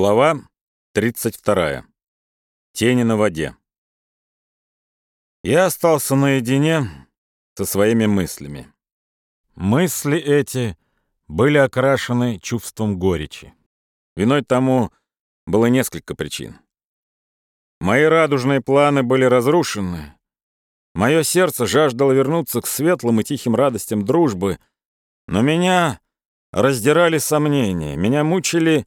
Глава 32. Тени на воде. Я остался наедине со своими мыслями. Мысли эти были окрашены чувством горечи. Виной тому было несколько причин. Мои радужные планы были разрушены. Мое сердце жаждало вернуться к светлым и тихим радостям дружбы, но меня раздирали сомнения, меня мучили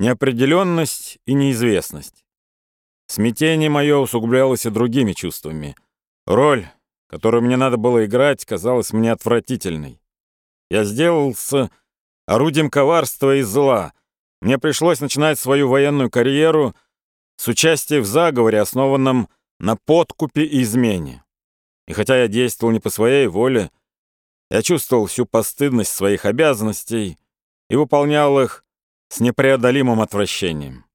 неопределенность и неизвестность. Смятение мое усугублялось и другими чувствами. Роль, которую мне надо было играть, казалась мне отвратительной. Я сделался орудием коварства и зла. Мне пришлось начинать свою военную карьеру с участия в заговоре, основанном на подкупе и измене. И хотя я действовал не по своей воле, я чувствовал всю постыдность своих обязанностей и выполнял их с непреодолимым отвращением.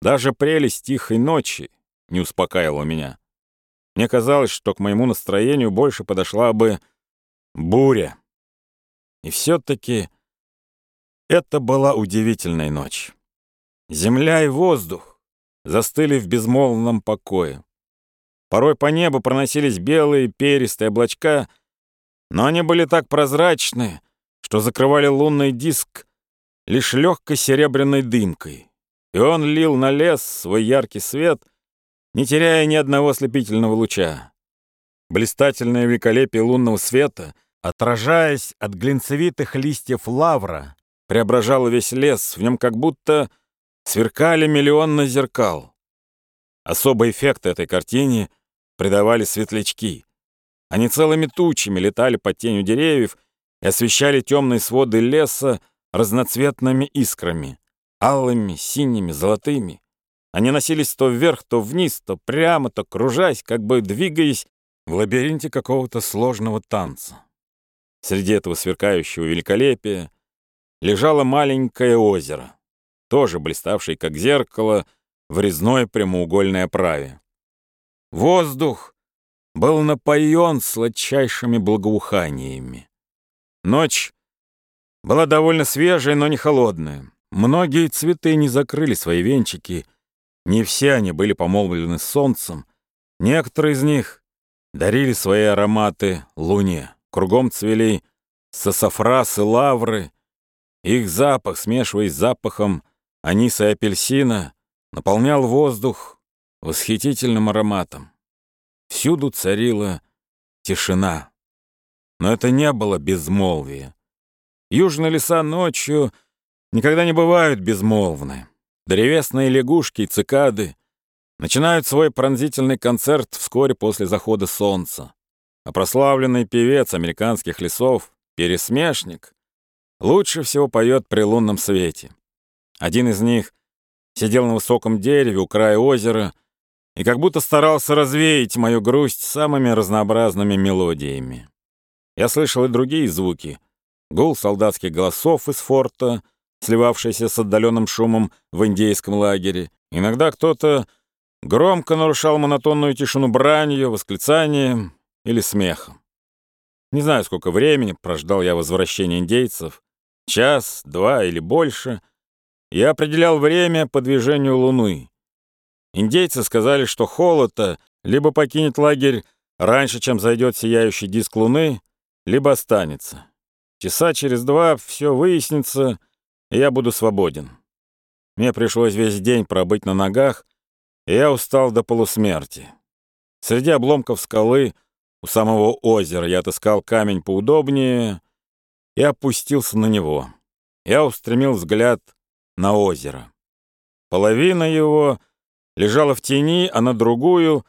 Даже прелесть тихой ночи не успокаивала меня. Мне казалось, что к моему настроению больше подошла бы буря. И все-таки это была удивительная ночь. Земля и воздух застыли в безмолвном покое. Порой по небу проносились белые перистые облачка, но они были так прозрачны, что закрывали лунный диск лишь легкой серебряной дымкой, и он лил на лес свой яркий свет, не теряя ни одного ослепительного луча. Блистательное великолепие лунного света, отражаясь от глинцевитых листьев лавра, преображало весь лес, в нем как будто сверкали миллионы зеркал. Особый эффект этой картине придавали светлячки. Они целыми тучами летали под тенью деревьев и освещали темные своды леса, разноцветными искрами, алыми, синими, золотыми. Они носились то вверх, то вниз, то прямо, то кружась, как бы двигаясь в лабиринте какого-то сложного танца. Среди этого сверкающего великолепия лежало маленькое озеро, тоже блиставшее, как зеркало, в резной прямоугольной оправе. Воздух был напоен сладчайшими благоуханиями. Ночь была довольно свежая, но не холодная. Многие цветы не закрыли свои венчики, не все они были помолвлены солнцем. Некоторые из них дарили свои ароматы луне. Кругом цвели сософрасы, лавры. Их запах, смешиваясь с запахом аниса и апельсина, наполнял воздух восхитительным ароматом. Всюду царила тишина. Но это не было безмолвие. Южные леса ночью никогда не бывают безмолвны. Древесные лягушки и цикады начинают свой пронзительный концерт вскоре после захода солнца. А прославленный певец американских лесов, пересмешник, лучше всего поет при лунном свете. Один из них сидел на высоком дереве у края озера и как будто старался развеять мою грусть самыми разнообразными мелодиями. Я слышал и другие звуки — гул солдатских голосов из форта, сливавшийся с отдаленным шумом в индейском лагере. Иногда кто-то громко нарушал монотонную тишину бранью, восклицанием или смехом. Не знаю, сколько времени прождал я возвращения индейцев. Час, два или больше. Я определял время по движению Луны. Индейцы сказали, что холод либо покинет лагерь раньше, чем зайдет сияющий диск Луны, либо останется. Часа через два все выяснится, и я буду свободен. Мне пришлось весь день пробыть на ногах, и я устал до полусмерти. Среди обломков скалы у самого озера я отыскал камень поудобнее и опустился на него. Я устремил взгляд на озеро. Половина его лежала в тени, а на другую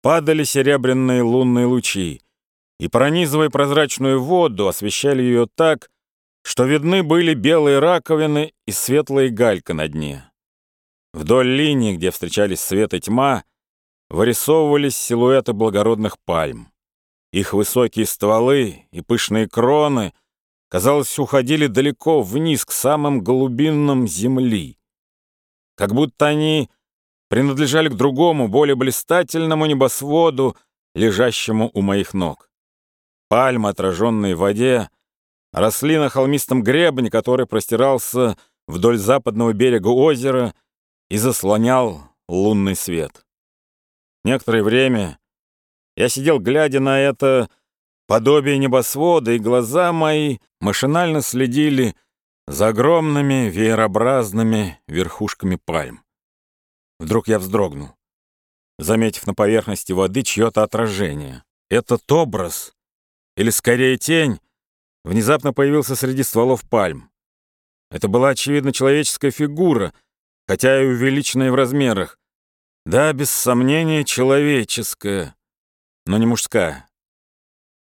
падали серебряные лунные лучи, и, пронизывая прозрачную воду, освещали ее так, что видны были белые раковины и светлая галька на дне. Вдоль линии, где встречались свет и тьма, вырисовывались силуэты благородных пальм. Их высокие стволы и пышные кроны, казалось, уходили далеко вниз к самым глубинам земли. Как будто они принадлежали к другому, более блистательному небосводу, лежащему у моих ног. Пальмы, отраженные в воде, росли на холмистом гребне, который простирался вдоль западного берега озера и заслонял лунный свет. Некоторое время я сидел, глядя на это подобие небосвода, и глаза мои машинально следили за огромными веерообразными верхушками пальм. Вдруг я вздрогнул, заметив на поверхности воды чье-то отражение. Этот образ, или скорее тень, внезапно появился среди стволов пальм. Это была, очевидно, человеческая фигура, хотя и увеличенная в размерах. Да, без сомнения, человеческая, но не мужская.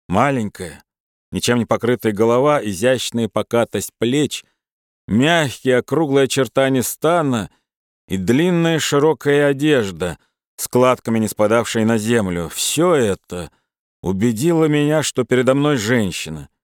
Маленькая, ничем не покрытая голова, изящная покатость плеч, мягкие округлые очертания стана и длинная широкая одежда, складками не спадавшая на землю. Все это убедило меня, что передо мной женщина —